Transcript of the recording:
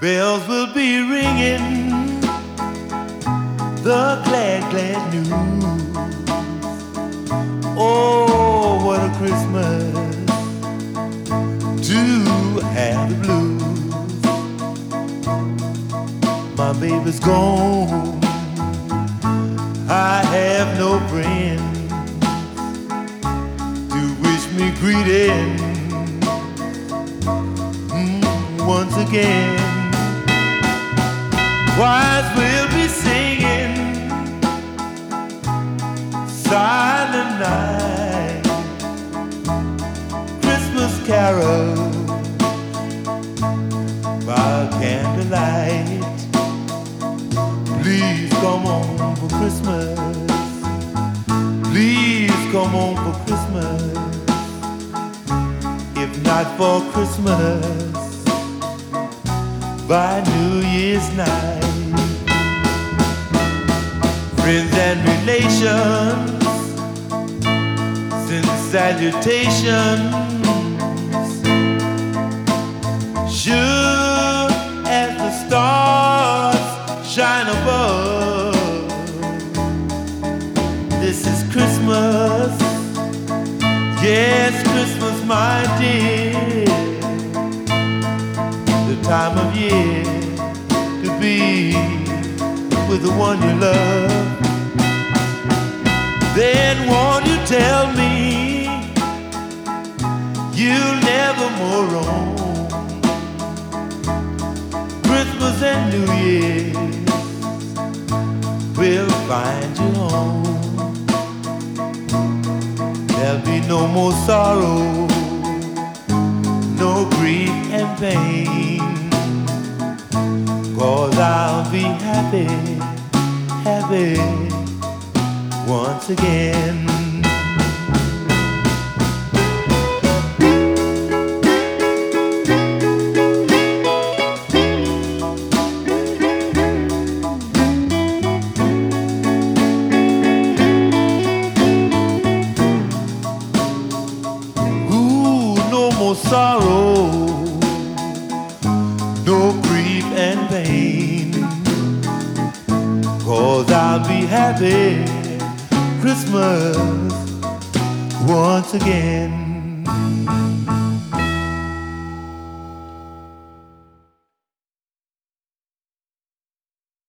Bells will be ringing the glad, glad news. Oh, what a Christmas to have the blues. My baby's gone. I have no friends to wish me greeting mm, once again. Choirs will be singing silent night, Christmas carol by candlelight. Please come on for Christmas. Please come on for Christmas. If not for Christmas, by New Year's night friends and relations send salutations. Sure as the stars shine above. This is Christmas. Yes, Christmas, my dear. Time of year to be with the one you love. Then won't you tell me you'll never more roam? Christmas and New Year's will find you home. There'll be no more sorrow, no grief and pain. Cause I'll be happy, happy once again. Sorrow, no grief and pain. Cause I'll be happy Christmas once again.